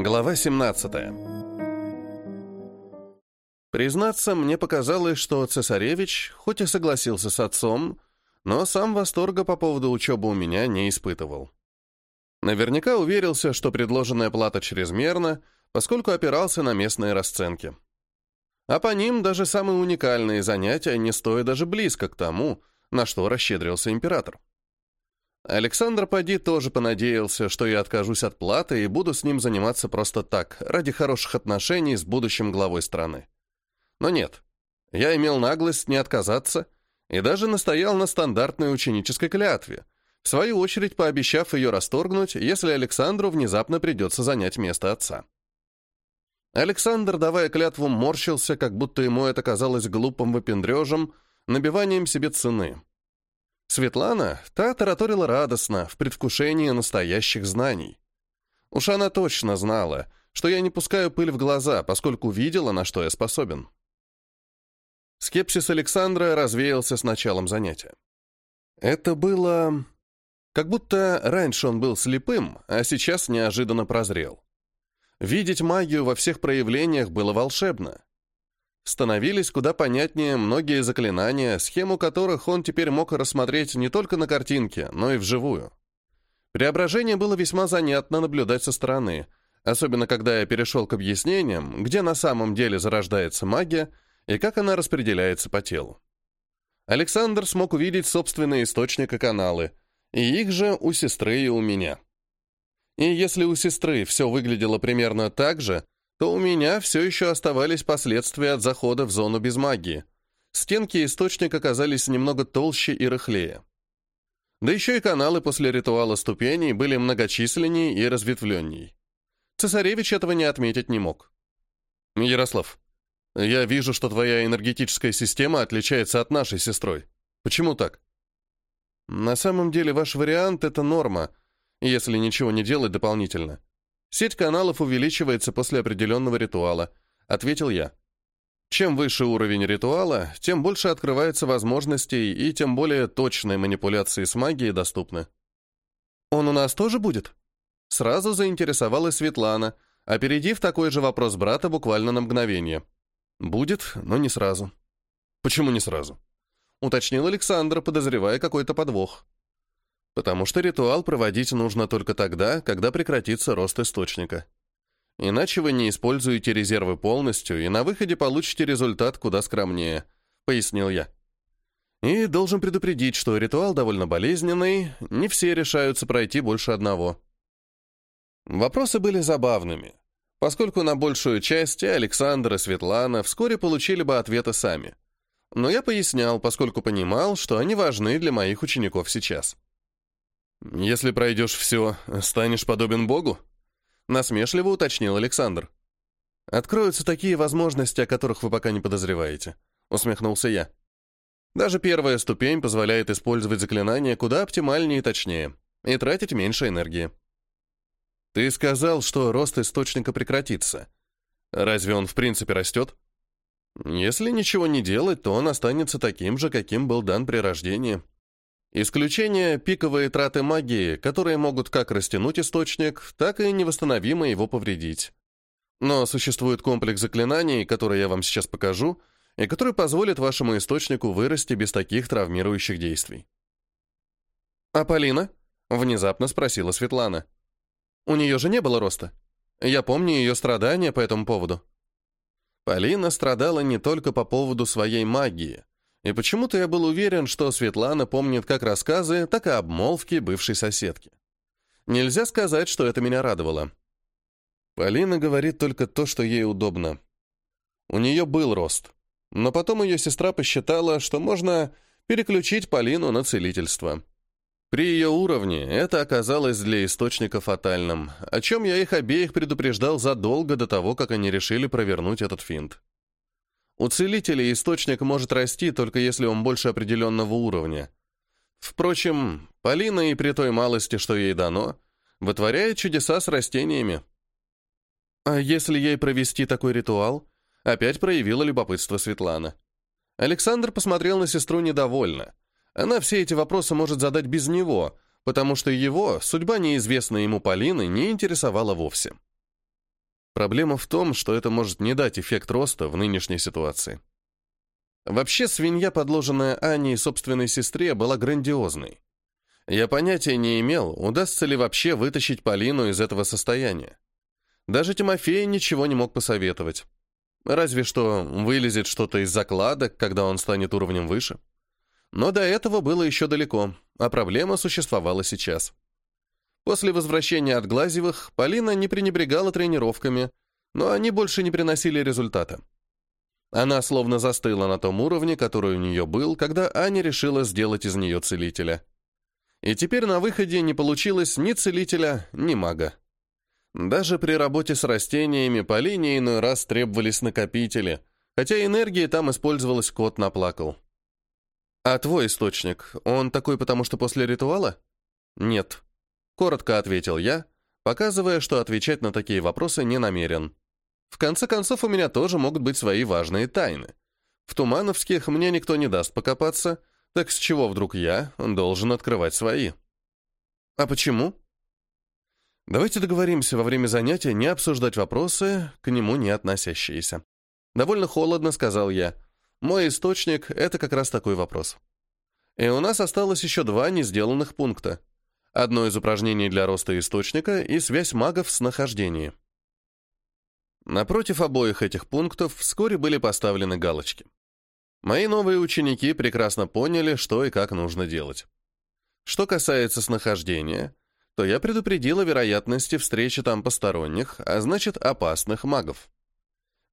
Глава 17. Признаться, мне показалось, что цесаревич, хоть и согласился с отцом, но сам восторга по поводу учебы у меня не испытывал. Наверняка уверился, что предложенная плата чрезмерна, поскольку опирался на местные расценки. А по ним даже самые уникальные занятия не стоят даже близко к тому, на что расщедрился император. Александр Пади тоже понадеялся, что я откажусь от платы и буду с ним заниматься просто так, ради хороших отношений с будущим главой страны. Но нет, я имел наглость не отказаться и даже настоял на стандартной ученической клятве, в свою очередь пообещав ее расторгнуть, если Александру внезапно придется занять место отца. Александр, давая клятву, морщился, как будто ему это казалось глупым выпендрежем, набиванием себе цены. Светлана, та тараторила радостно, в предвкушении настоящих знаний. Уж она точно знала, что я не пускаю пыль в глаза, поскольку видела, на что я способен. Скепсис Александра развеялся с началом занятия. Это было... Как будто раньше он был слепым, а сейчас неожиданно прозрел. Видеть магию во всех проявлениях было волшебно становились куда понятнее многие заклинания, схему которых он теперь мог рассмотреть не только на картинке, но и вживую. Преображение было весьма занятно наблюдать со стороны, особенно когда я перешел к объяснениям, где на самом деле зарождается магия и как она распределяется по телу. Александр смог увидеть собственные источники каналы, и их же у сестры и у меня. И если у сестры все выглядело примерно так же, то у меня все еще оставались последствия от захода в зону без магии. Стенки источника оказались немного толще и рыхлее. Да еще и каналы после ритуала ступеней были многочисленнее и разветвленней. Цесаревич этого не отметить не мог. «Ярослав, я вижу, что твоя энергетическая система отличается от нашей сестрой. Почему так?» «На самом деле ваш вариант — это норма, если ничего не делать дополнительно. Сеть каналов увеличивается после определенного ритуала, ответил я. Чем выше уровень ритуала, тем больше открывается возможностей и тем более точные манипуляции с магией доступны. «Он у нас тоже будет?» Сразу заинтересовалась Светлана, опередив такой же вопрос брата буквально на мгновение. «Будет, но не сразу». «Почему не сразу?» Уточнил Александр, подозревая какой-то подвох потому что ритуал проводить нужно только тогда, когда прекратится рост источника. Иначе вы не используете резервы полностью, и на выходе получите результат куда скромнее, пояснил я. И должен предупредить, что ритуал довольно болезненный, не все решаются пройти больше одного. Вопросы были забавными, поскольку на большую часть Александр и Светлана вскоре получили бы ответы сами. Но я пояснял, поскольку понимал, что они важны для моих учеников сейчас. «Если пройдешь все, станешь подобен Богу?» Насмешливо уточнил Александр. «Откроются такие возможности, о которых вы пока не подозреваете», — усмехнулся я. «Даже первая ступень позволяет использовать заклинания куда оптимальнее и точнее, и тратить меньше энергии». «Ты сказал, что рост источника прекратится. Разве он в принципе растет?» «Если ничего не делать, то он останется таким же, каким был дан при рождении», Исключение – пиковые траты магии, которые могут как растянуть источник, так и невосстановимо его повредить. Но существует комплекс заклинаний, который я вам сейчас покажу, и который позволит вашему источнику вырасти без таких травмирующих действий. «А Полина?» — внезапно спросила Светлана. «У нее же не было роста. Я помню ее страдания по этому поводу». Полина страдала не только по поводу своей магии, и почему-то я был уверен, что Светлана помнит как рассказы, так и обмолвки бывшей соседки. Нельзя сказать, что это меня радовало. Полина говорит только то, что ей удобно. У нее был рост, но потом ее сестра посчитала, что можно переключить Полину на целительство. При ее уровне это оказалось для источника фатальным, о чем я их обеих предупреждал задолго до того, как они решили провернуть этот финт. У целителей источник может расти, только если он больше определенного уровня. Впрочем, Полина и при той малости, что ей дано, вытворяет чудеса с растениями. А если ей провести такой ритуал? Опять проявила любопытство Светлана. Александр посмотрел на сестру недовольно. Она все эти вопросы может задать без него, потому что его, судьба неизвестная ему Полины, не интересовала вовсе. Проблема в том, что это может не дать эффект роста в нынешней ситуации. Вообще, свинья, подложенная Ане и собственной сестре, была грандиозной. Я понятия не имел, удастся ли вообще вытащить Полину из этого состояния. Даже Тимофей ничего не мог посоветовать. Разве что вылезет что-то из закладок, когда он станет уровнем выше. Но до этого было еще далеко, а проблема существовала сейчас. После возвращения от Глазевых Полина не пренебрегала тренировками, но они больше не приносили результата. Она словно застыла на том уровне, который у нее был, когда Аня решила сделать из нее целителя. И теперь на выходе не получилось ни целителя, ни мага. Даже при работе с растениями Полине иной раз требовались накопители, хотя энергии там использовалась кот наплакал. «А твой источник, он такой потому, что после ритуала?» «Нет», — коротко ответил я, показывая, что отвечать на такие вопросы не намерен. В конце концов, у меня тоже могут быть свои важные тайны. В Тумановских мне никто не даст покопаться, так с чего вдруг я должен открывать свои? А почему? Давайте договоримся во время занятия не обсуждать вопросы, к нему не относящиеся. Довольно холодно, сказал я. Мой источник — это как раз такой вопрос. И у нас осталось еще два несделанных пункта. Одно из упражнений для роста источника и связь магов с нахождением. Напротив обоих этих пунктов вскоре были поставлены галочки. Мои новые ученики прекрасно поняли, что и как нужно делать. Что касается снахождения, то я предупредил о вероятности встречи там посторонних, а значит опасных магов.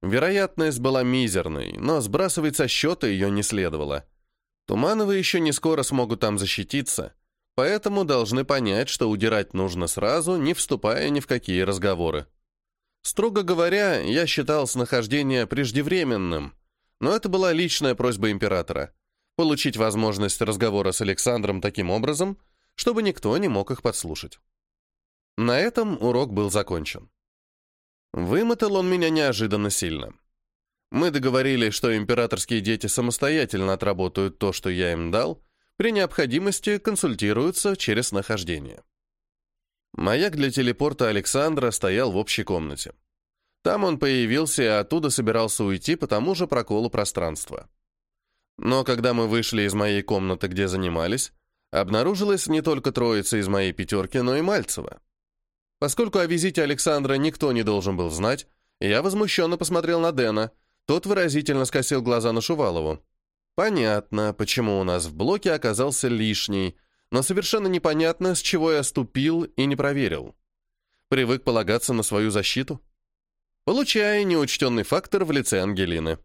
Вероятность была мизерной, но сбрасывать со счета ее не следовало. Тумановы еще не скоро смогут там защититься, поэтому должны понять, что удирать нужно сразу, не вступая ни в какие разговоры. Строго говоря, я считал снахождение преждевременным, но это была личная просьба императора — получить возможность разговора с Александром таким образом, чтобы никто не мог их подслушать. На этом урок был закончен. Вымотал он меня неожиданно сильно. Мы договорились, что императорские дети самостоятельно отработают то, что я им дал, при необходимости консультируются через нахождение. Маяк для телепорта Александра стоял в общей комнате. Там он появился и оттуда собирался уйти по тому же проколу пространства. Но когда мы вышли из моей комнаты, где занимались, обнаружилась не только троица из моей пятерки, но и Мальцева. Поскольку о визите Александра никто не должен был знать, я возмущенно посмотрел на Дэна. Тот выразительно скосил глаза на Шувалову. Понятно, почему у нас в блоке оказался лишний, но совершенно непонятно, с чего я ступил и не проверил. Привык полагаться на свою защиту? Получая неучтенный фактор в лице Ангелины.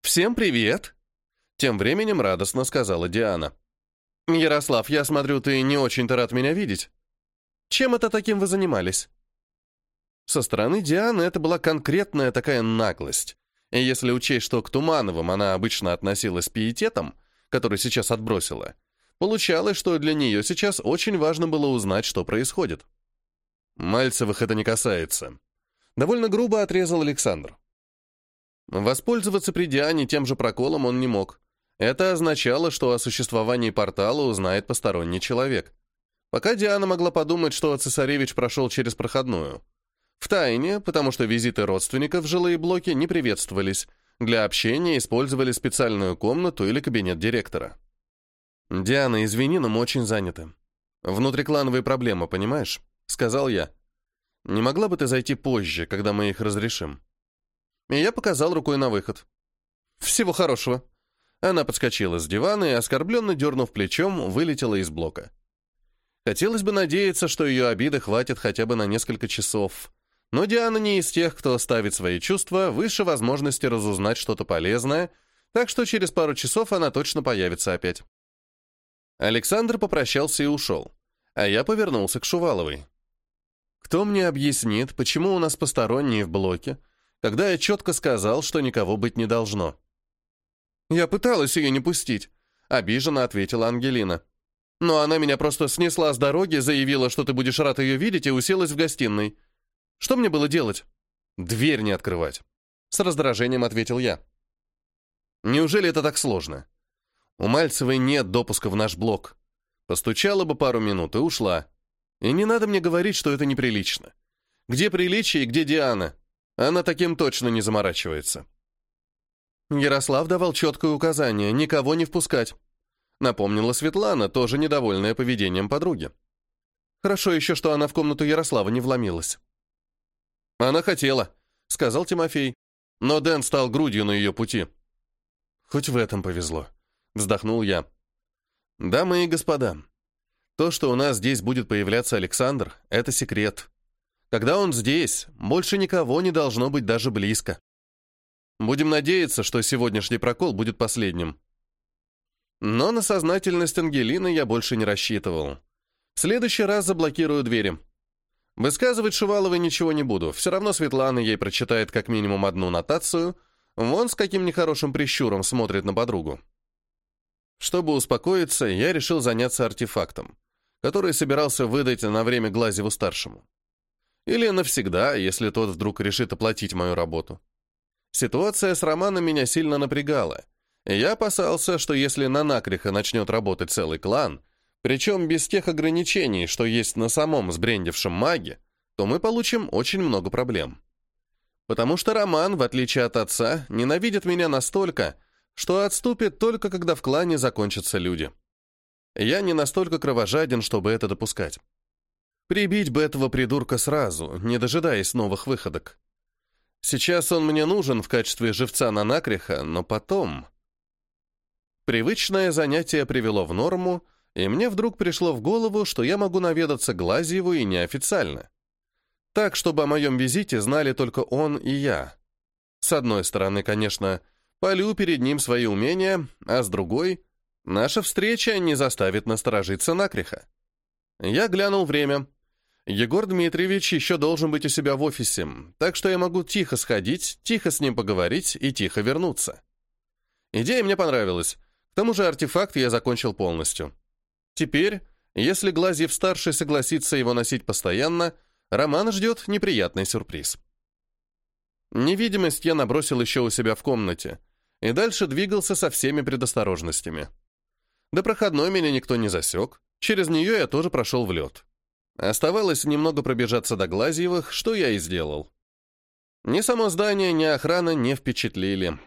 «Всем привет!» Тем временем радостно сказала Диана. «Ярослав, я смотрю, ты не очень-то рад меня видеть. Чем это таким вы занимались?» Со стороны Дианы это была конкретная такая наглость. Если учесть, что к Тумановым она обычно относилась с пиететом, который сейчас отбросила, Получалось, что для нее сейчас очень важно было узнать, что происходит. Мальцевых это не касается. Довольно грубо отрезал Александр. Воспользоваться при Диане тем же проколом он не мог. Это означало, что о существовании портала узнает посторонний человек. Пока Диана могла подумать, что цесаревич прошел через проходную. В тайне, потому что визиты родственников в жилые блоки не приветствовались. Для общения использовали специальную комнату или кабинет директора. «Диана, извини, но мы очень заняты. Внутриклановые проблемы, понимаешь?» — сказал я. «Не могла бы ты зайти позже, когда мы их разрешим?» И я показал рукой на выход. «Всего хорошего». Она подскочила с дивана и, оскорбленно дернув плечом, вылетела из блока. Хотелось бы надеяться, что ее обиды хватит хотя бы на несколько часов. Но Диана не из тех, кто ставит свои чувства выше возможности разузнать что-то полезное, так что через пару часов она точно появится опять. Александр попрощался и ушел, а я повернулся к Шуваловой. Кто мне объяснит, почему у нас посторонние в блоке, когда я четко сказал, что никого быть не должно? Я пыталась ее не пустить, обиженно ответила Ангелина. Но она меня просто снесла с дороги, заявила, что ты будешь рад ее видеть, и уселась в гостиной. Что мне было делать? Дверь не открывать. С раздражением ответил я. Неужели это так сложно? У Мальцевой нет допуска в наш блок. Постучала бы пару минут и ушла. И не надо мне говорить, что это неприлично. Где приличие и где Диана? Она таким точно не заморачивается. Ярослав давал четкое указание никого не впускать. Напомнила Светлана, тоже недовольная поведением подруги. Хорошо еще, что она в комнату Ярослава не вломилась. «Она хотела», — сказал Тимофей, но Дэн стал грудью на ее пути. «Хоть в этом повезло», — вздохнул я. «Дамы и господа, то, что у нас здесь будет появляться Александр, — это секрет. Когда он здесь, больше никого не должно быть даже близко. Будем надеяться, что сегодняшний прокол будет последним. Но на сознательность Ангелины я больше не рассчитывал. В следующий раз заблокирую двери. Высказывать Шуваловой ничего не буду. Все равно Светлана ей прочитает как минимум одну нотацию. Вон с каким нехорошим прищуром смотрит на подругу. Чтобы успокоиться, я решил заняться артефактом, который собирался выдать на время Глазеву-старшему. Или навсегда, если тот вдруг решит оплатить мою работу. Ситуация с Романом меня сильно напрягала. Я опасался, что если на накриха начнет работать целый клан, причем без тех ограничений, что есть на самом сбрендившем маге, то мы получим очень много проблем. Потому что Роман, в отличие от отца, ненавидит меня настолько, что отступит только когда в клане закончатся люди. Я не настолько кровожаден, чтобы это допускать. Прибить бы этого придурка сразу, не дожидаясь новых выходок. Сейчас он мне нужен в качестве живца на накриха, но потом... Привычное занятие привело в норму, и мне вдруг пришло в голову, что я могу наведаться Глазьеву и неофициально. Так, чтобы о моем визите знали только он и я. С одной стороны, конечно, полю перед ним свои умения, а с другой, наша встреча не заставит насторожиться накриха. Я глянул время. Егор Дмитриевич еще должен быть у себя в офисе, так что я могу тихо сходить, тихо с ним поговорить и тихо вернуться. Идея мне понравилась. К тому же артефакт я закончил полностью. Теперь, если Глазьев-старший согласится его носить постоянно, Роман ждет неприятный сюрприз. Невидимость я набросил еще у себя в комнате и дальше двигался со всеми предосторожностями. До проходной меня никто не засек, через нее я тоже прошел в лед. Оставалось немного пробежаться до Глазьевых, что я и сделал. Ни само здание, ни охрана не впечатлили.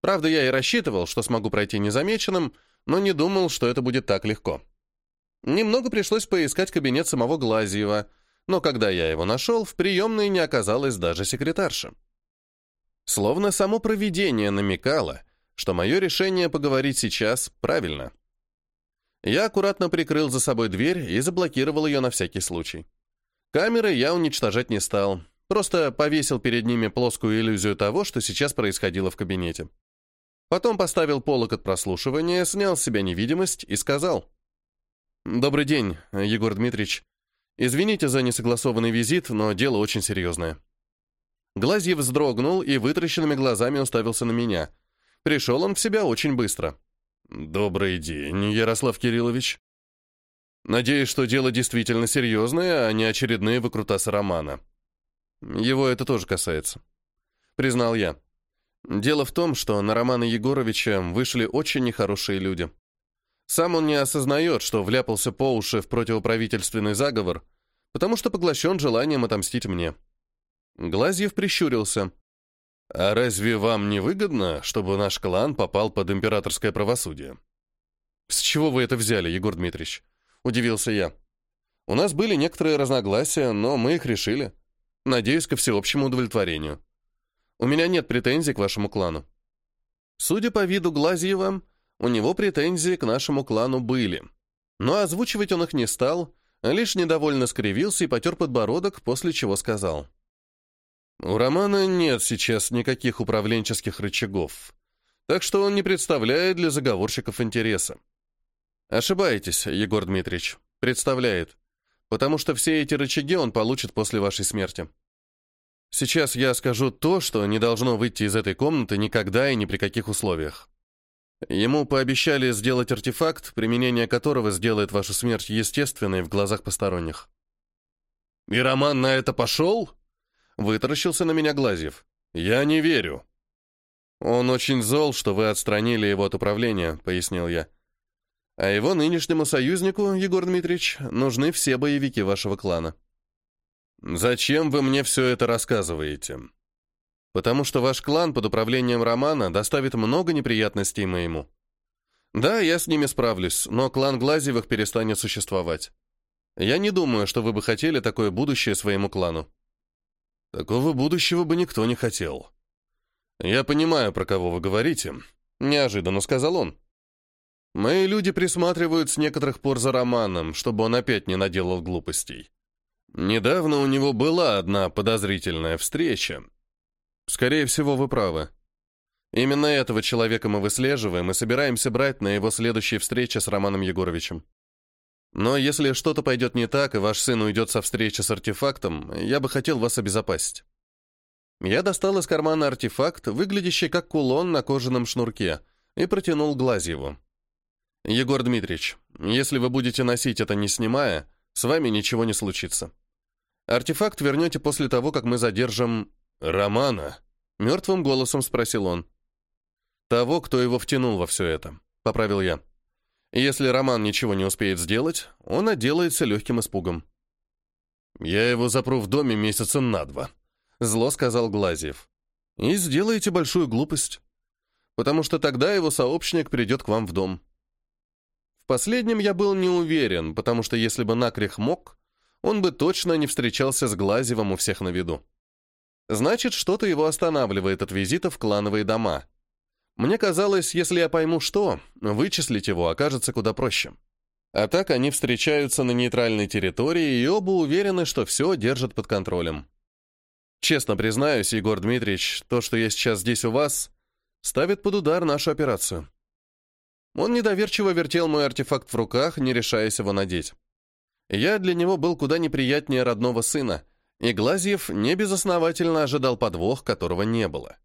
Правда, я и рассчитывал, что смогу пройти незамеченным, но не думал, что это будет так легко. Немного пришлось поискать кабинет самого Глазьева, но когда я его нашел, в приемной не оказалось даже секретарши. Словно само провидение намекало, что мое решение поговорить сейчас правильно. Я аккуратно прикрыл за собой дверь и заблокировал ее на всякий случай. Камеры я уничтожать не стал, просто повесил перед ними плоскую иллюзию того, что сейчас происходило в кабинете. Потом поставил полок от прослушивания, снял с себя невидимость и сказал. «Добрый день, Егор Дмитриевич. Извините за несогласованный визит, но дело очень серьезное». Глазьев вздрогнул и вытращенными глазами уставился на меня. Пришел он в себя очень быстро. «Добрый день, Ярослав Кириллович. Надеюсь, что дело действительно серьезное, а не очередные выкрутасы романа. Его это тоже касается. Признал я. Дело в том, что на Романа Егоровича вышли очень нехорошие люди. Сам он не осознает, что вляпался по уши в противоправительственный заговор, потому что поглощен желанием отомстить мне. Глазьев прищурился. «А разве вам не выгодно, чтобы наш клан попал под императорское правосудие?» «С чего вы это взяли, Егор Дмитриевич?» — удивился я. «У нас были некоторые разногласия, но мы их решили. Надеюсь, ко всеобщему удовлетворению. У меня нет претензий к вашему клану». Судя по виду Глазьева, у него претензии к нашему клану были. Но озвучивать он их не стал, лишь недовольно скривился и потер подбородок, после чего сказал — у Романа нет сейчас никаких управленческих рычагов, так что он не представляет для заговорщиков интереса. Ошибаетесь, Егор Дмитриевич, представляет, потому что все эти рычаги он получит после вашей смерти. Сейчас я скажу то, что не должно выйти из этой комнаты никогда и ни при каких условиях. Ему пообещали сделать артефакт, применение которого сделает вашу смерть естественной в глазах посторонних. «И Роман на это пошел?» Вытаращился на меня Глазьев. «Я не верю». «Он очень зол, что вы отстранили его от управления», — пояснил я. «А его нынешнему союзнику, Егор Дмитриевич, нужны все боевики вашего клана». «Зачем вы мне все это рассказываете?» «Потому что ваш клан под управлением Романа доставит много неприятностей моему. Да, я с ними справлюсь, но клан Глазевых перестанет существовать. Я не думаю, что вы бы хотели такое будущее своему клану». «Такого будущего бы никто не хотел». «Я понимаю, про кого вы говорите», — неожиданно сказал он. «Мои люди присматривают с некоторых пор за Романом, чтобы он опять не наделал глупостей. Недавно у него была одна подозрительная встреча. Скорее всего, вы правы. Именно этого человека мы выслеживаем и собираемся брать на его следующей встрече с Романом Егоровичем. Но если что-то пойдет не так, и ваш сын уйдет со встречи с артефактом, я бы хотел вас обезопасить. Я достал из кармана артефакт, выглядящий как кулон на кожаном шнурке, и протянул Глазьеву. «Егор Дмитриевич, если вы будете носить это не снимая, с вами ничего не случится. Артефакт вернете после того, как мы задержим... Романа?» Мертвым голосом спросил он. «Того, кто его втянул во все это», — поправил я. «Если Роман ничего не успеет сделать, он отделается легким испугом». «Я его запру в доме месяца на два», — зло сказал Глазьев. «И сделаете большую глупость, потому что тогда его сообщник придет к вам в дом». В последнем я был не уверен, потому что если бы Накрих мог, он бы точно не встречался с Глазевым у всех на виду. Значит, что-то его останавливает от визита в клановые дома. Мне казалось, если я пойму что, вычислить его окажется куда проще. А так они встречаются на нейтральной территории и оба уверены, что все держат под контролем. Честно признаюсь, Егор Дмитриевич, то, что я сейчас здесь у вас, ставит под удар нашу операцию. Он недоверчиво вертел мой артефакт в руках, не решаясь его надеть. Я для него был куда неприятнее родного сына, и Глазьев небезосновательно ожидал подвох, которого не было.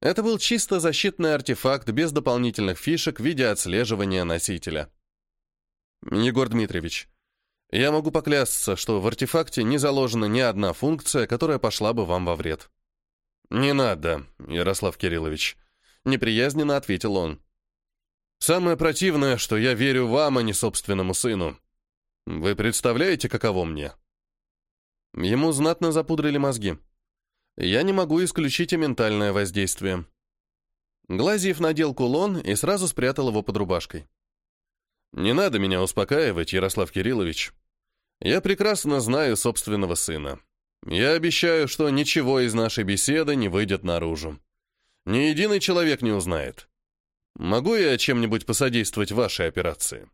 Это был чисто защитный артефакт без дополнительных фишек в виде отслеживания носителя. Егор Дмитриевич, я могу поклясться, что в артефакте не заложена ни одна функция, которая пошла бы вам во вред. Не надо, Ярослав Кириллович, неприязненно ответил он. Самое противное, что я верю вам, а не собственному сыну. Вы представляете, каково мне? Ему знатно запудрили мозги. Я не могу исключить и ментальное воздействие. Глазьев надел кулон и сразу спрятал его под рубашкой. «Не надо меня успокаивать, Ярослав Кириллович. Я прекрасно знаю собственного сына. Я обещаю, что ничего из нашей беседы не выйдет наружу. Ни единый человек не узнает. Могу я чем-нибудь посодействовать вашей операции?»